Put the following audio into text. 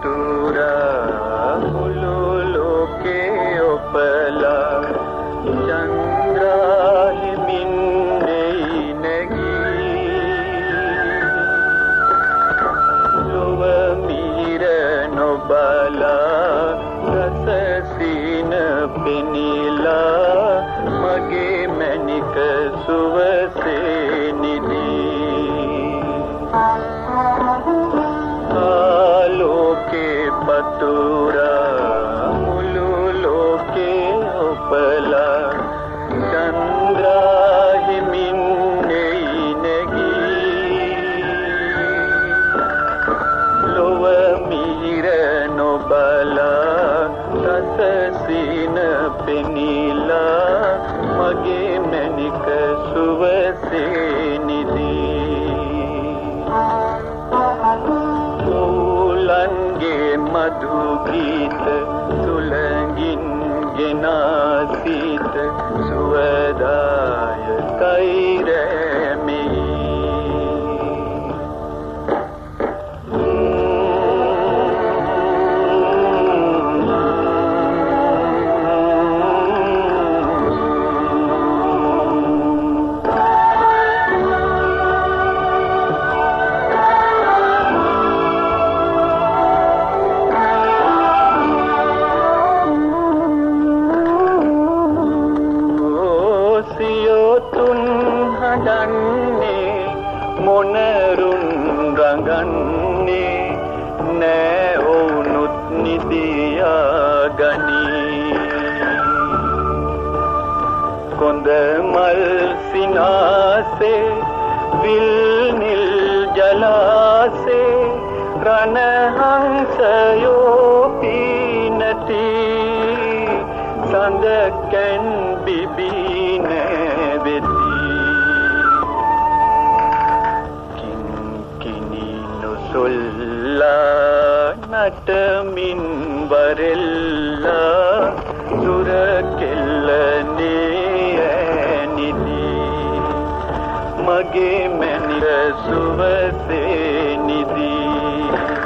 to රසසින පෙනිලා මගේ මැනික සුවසේ නිදී. කෝලන්ගේ මధు ගීත සුලඟින් ගෙනාසිත සුවදාය රඟන්නේ නෑ ඔවුනුත් නිදියා ගනී කොඳ මල් සිනාසේ විල් නිල් ජලාසේ රණහංසයෝ පීනති. සඳකැන් බිබී නැවෙති කින්කිනි නොසොල්ලා නටමින් වරෙල්ලා සුර කෙල්ලනේ ඇනිදී මගේ මැනිර සුවසේ නිදී